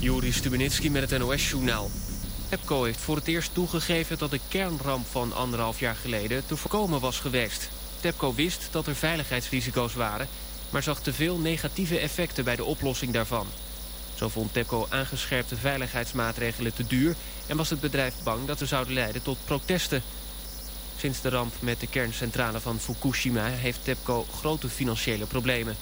Joris Stubenitski met het NOS-journaal. TEPCO heeft voor het eerst toegegeven dat de kernramp van anderhalf jaar geleden te voorkomen was geweest. TEPCO wist dat er veiligheidsrisico's waren, maar zag te veel negatieve effecten bij de oplossing daarvan. Zo vond TEPCO aangescherpte veiligheidsmaatregelen te duur en was het bedrijf bang dat ze zouden leiden tot protesten. Sinds de ramp met de kerncentrale van Fukushima heeft TEPCO grote financiële problemen.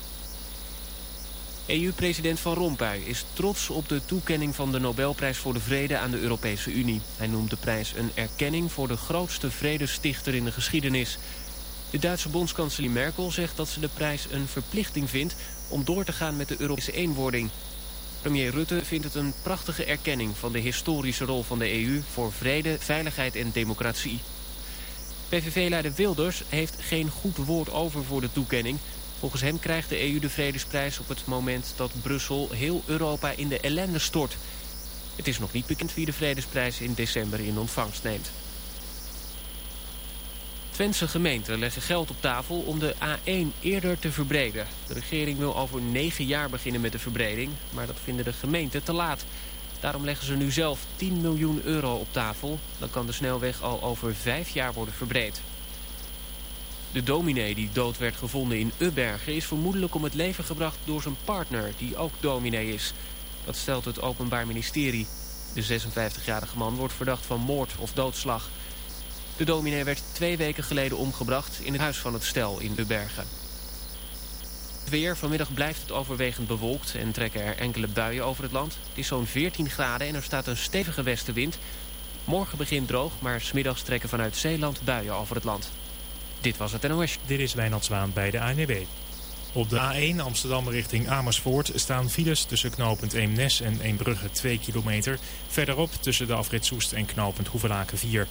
EU-president Van Rompuy is trots op de toekenning van de Nobelprijs voor de Vrede aan de Europese Unie. Hij noemt de prijs een erkenning voor de grootste vredestichter in de geschiedenis. De Duitse bondskanselier Merkel zegt dat ze de prijs een verplichting vindt om door te gaan met de Europese eenwording. Premier Rutte vindt het een prachtige erkenning van de historische rol van de EU voor vrede, veiligheid en democratie. PVV-leider Wilders heeft geen goed woord over voor de toekenning. Volgens hem krijgt de EU de Vredesprijs op het moment dat Brussel heel Europa in de ellende stort. Het is nog niet bekend wie de Vredesprijs in december in ontvangst neemt. Twentse gemeenten leggen geld op tafel om de A1 eerder te verbreden. De regering wil over negen jaar beginnen met de verbreding, maar dat vinden de gemeenten te laat. Daarom leggen ze nu zelf 10 miljoen euro op tafel. Dan kan de snelweg al over vijf jaar worden verbreed. De dominee die dood werd gevonden in Ubbergen is vermoedelijk om het leven gebracht door zijn partner, die ook dominee is. Dat stelt het Openbaar Ministerie. De 56-jarige man wordt verdacht van moord of doodslag. De dominee werd twee weken geleden omgebracht in het huis van het stel in Ubbergen. Het weer. Vanmiddag blijft het overwegend bewolkt en trekken er enkele buien over het land. Het is zo'n 14 graden en er staat een stevige westenwind. Morgen begint droog, maar smiddags trekken vanuit Zeeland buien over het land. Dit was het NOS. Dit is Wijnald Zwaan bij de ANWB. Op de A1 Amsterdam richting Amersfoort staan files tussen knooppunt Eemnes en Eembrugge 2 kilometer. Verderop tussen de afrit Soest en knooppunt Hoevelaken 4.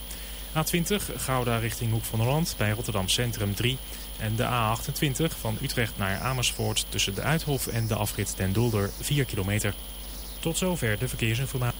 A20 Gouda richting Hoek van Holland bij Rotterdam Centrum 3. En de A28 van Utrecht naar Amersfoort tussen de Uithof en de afrit Den Dolder 4 kilometer. Tot zover de verkeersinformatie.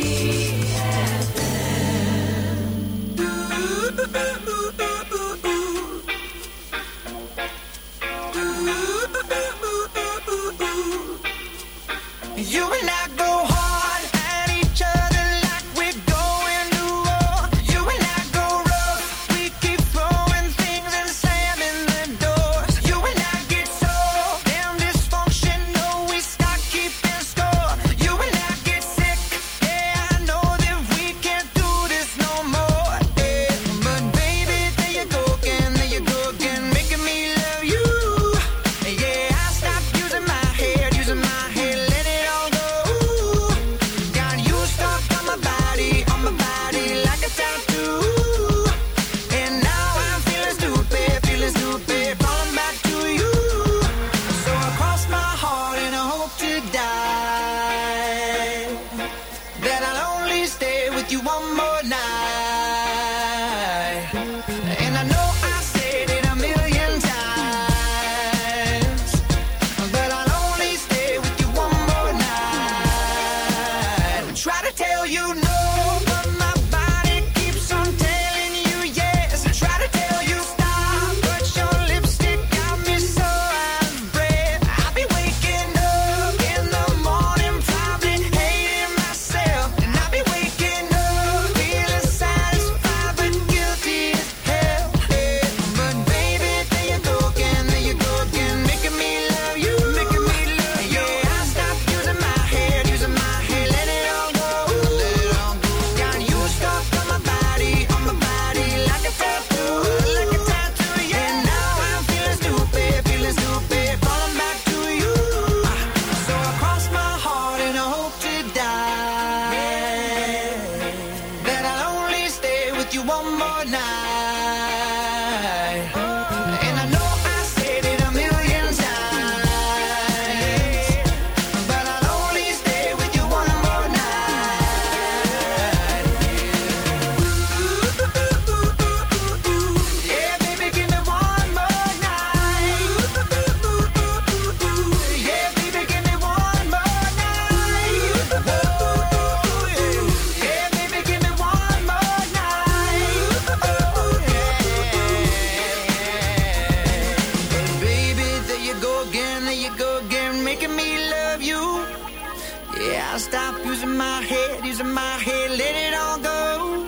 head, using my head, let it all go.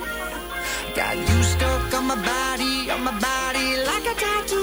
Got you stuck on my body, on my body, like a tattoo.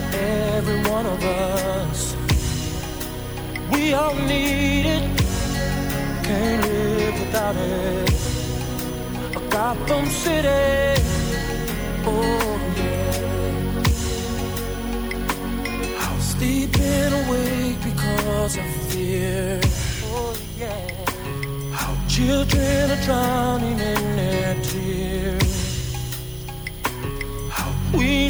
for every one of us. We all need it, can't live without it. A Gotham City, oh yeah. How sleeping awake because of fear, oh yeah. How children are drowning in their tears. How we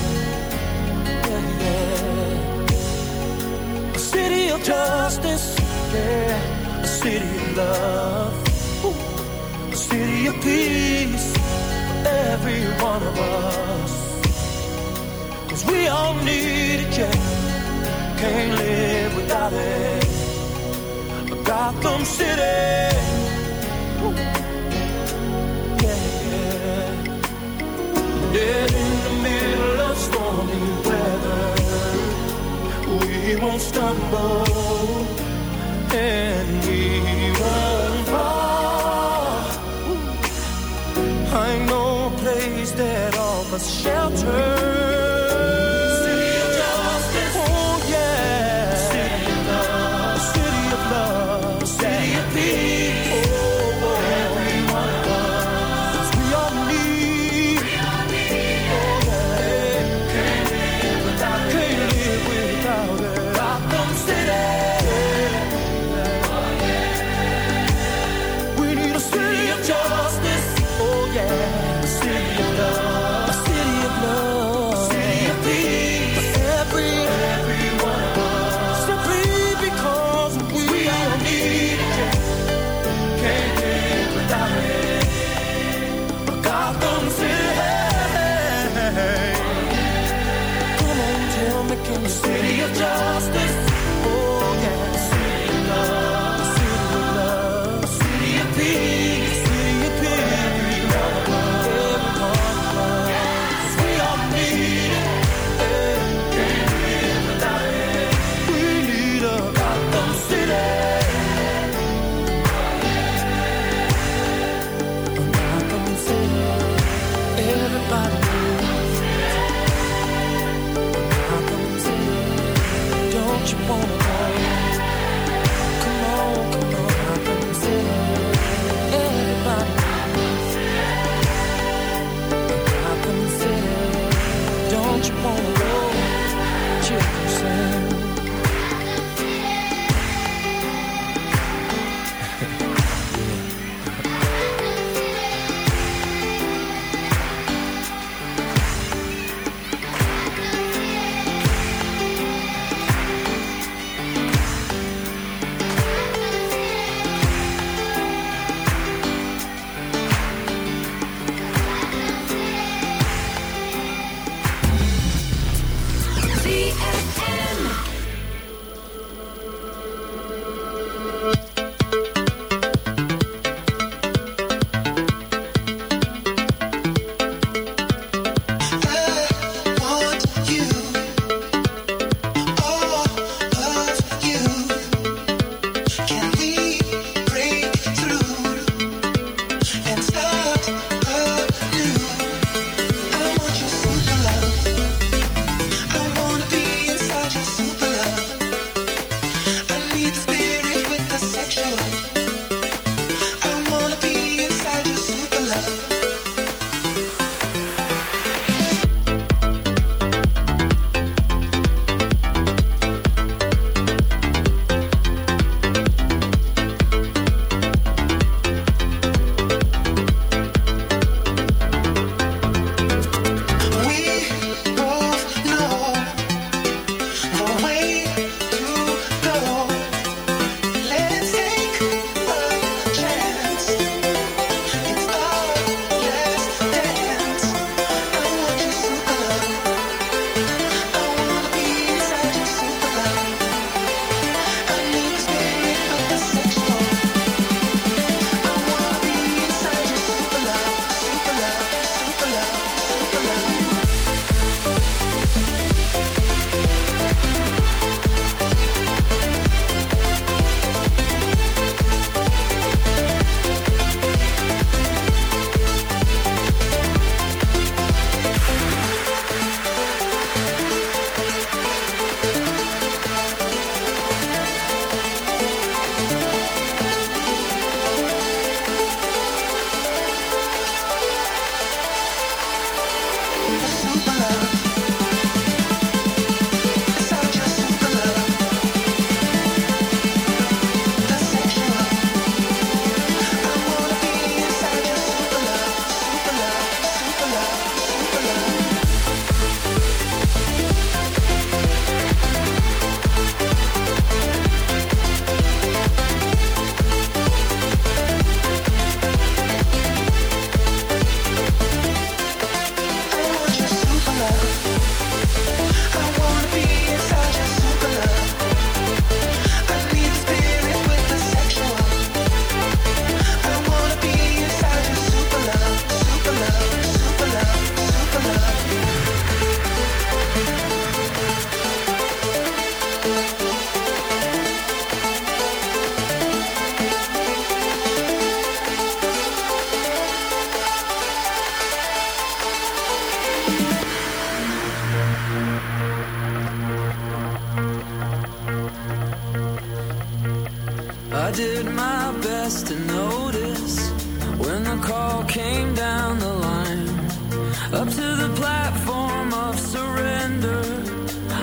Of justice, yeah. A city of love, Ooh. a city of peace for every one of us. Cause we all need it, yeah. Can't live without it. Gotham City. Stumble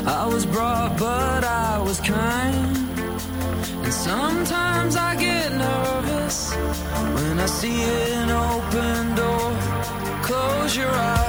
I was brought, but I was kind. And sometimes I get nervous when I see an open door. Close your eyes.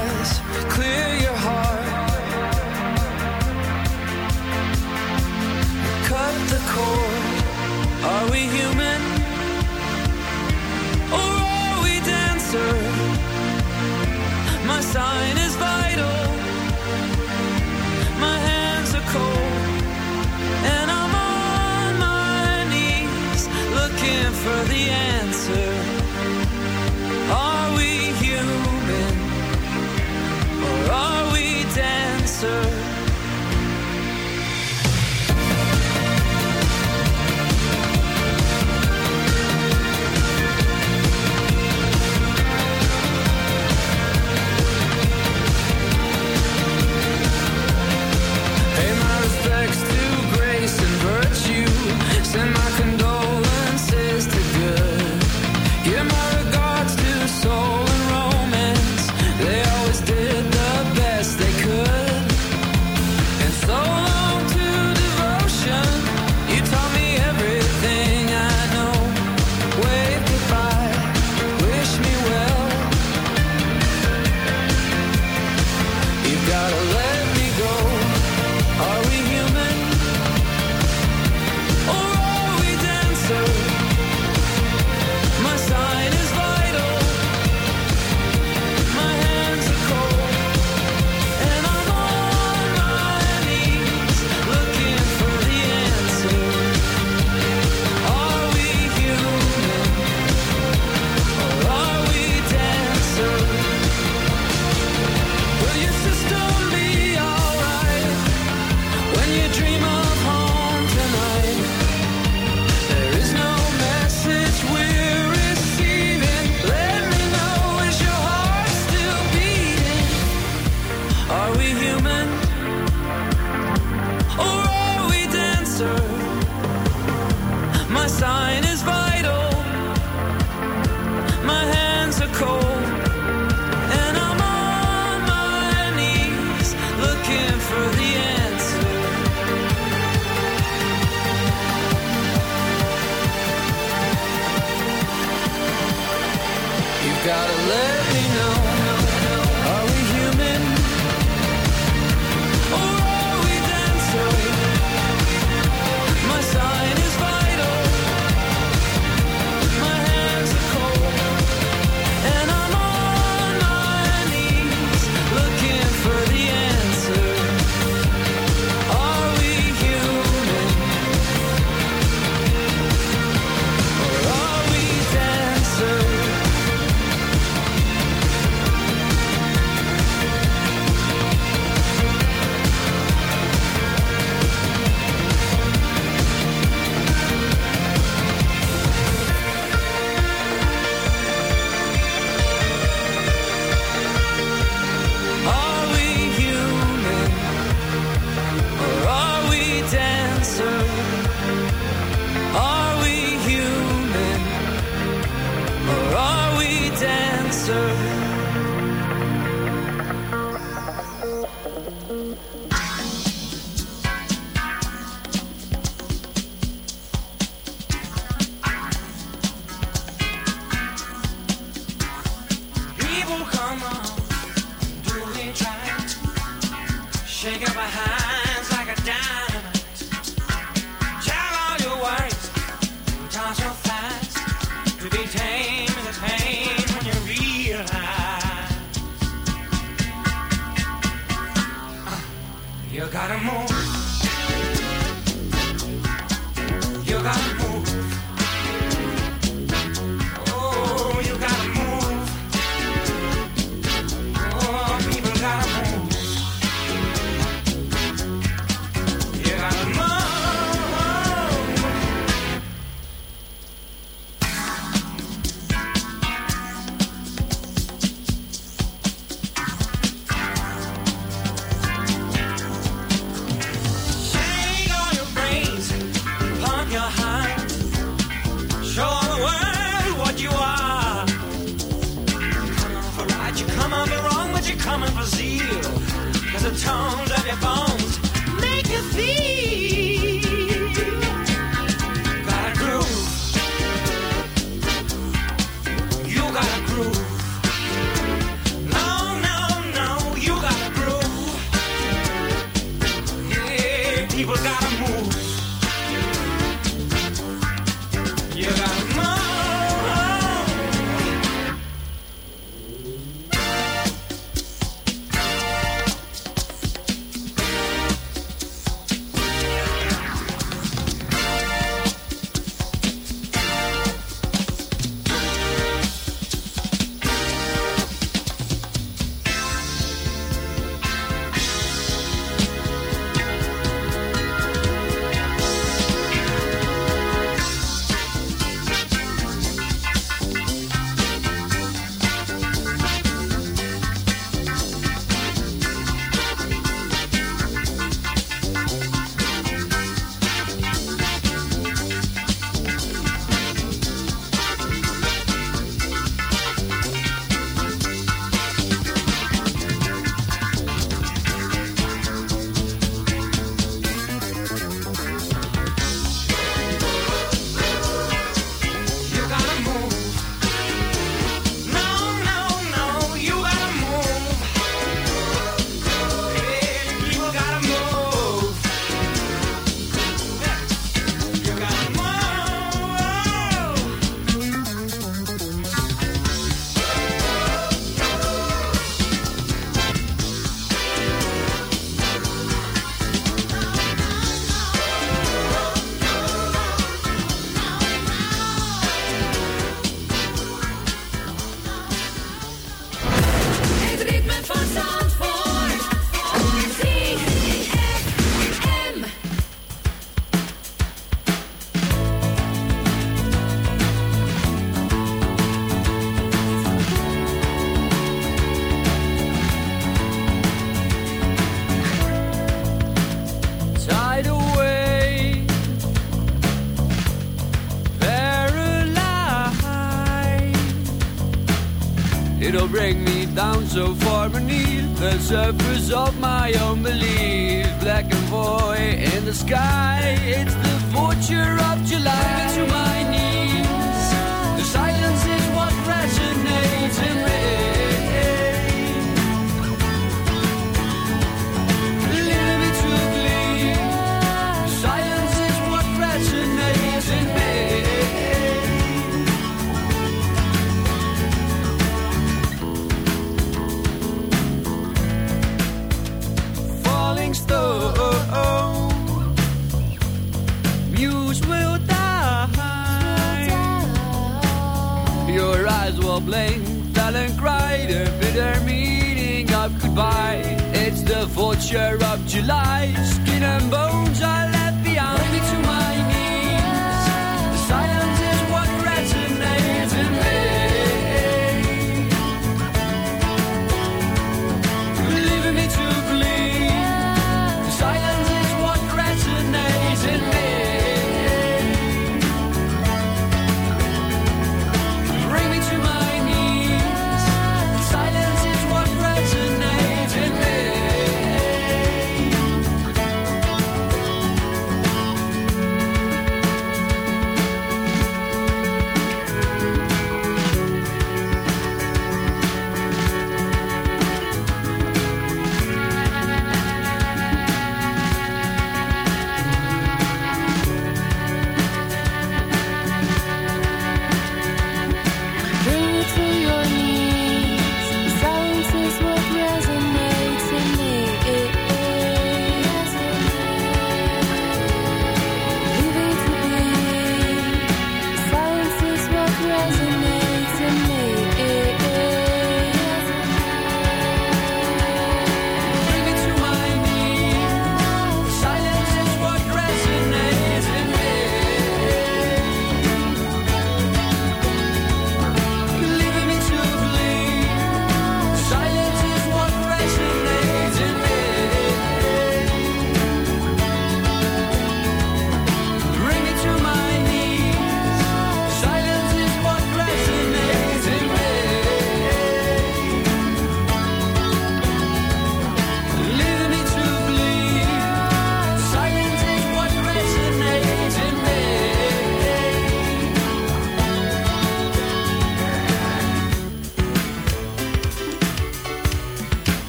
bring me down so far beneath the surface of my own belief. Black and void in the sky, it's the vulture of July. It's my blame fell and cried a bitter meaning of goodbye. It's the vulture of July, skin and bones. I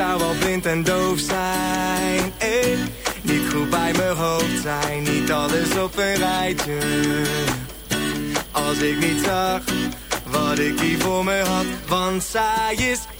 Ik zou wel blind en doof zijn, eh. Niet goed bij mijn hoofd zijn, niet alles op een rijtje. Als ik niet zag wat ik hier voor me had, want zij is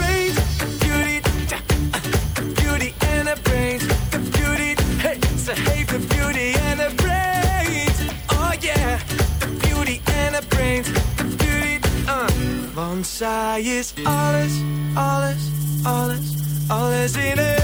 Zij is alles, alles, alles, alles in één.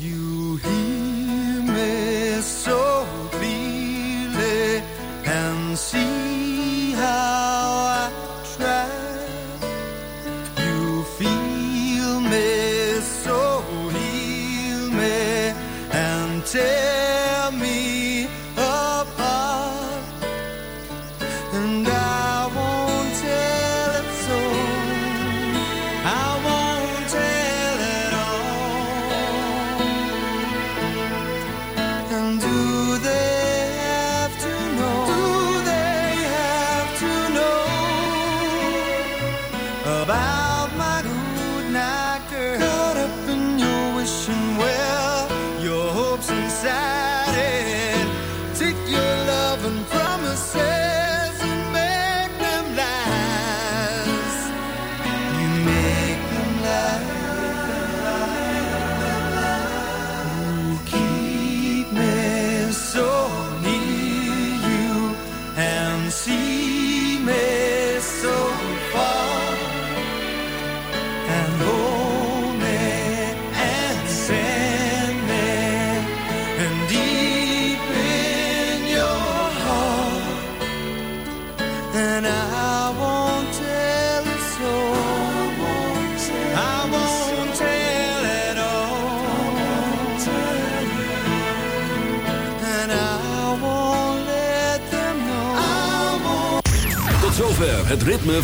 You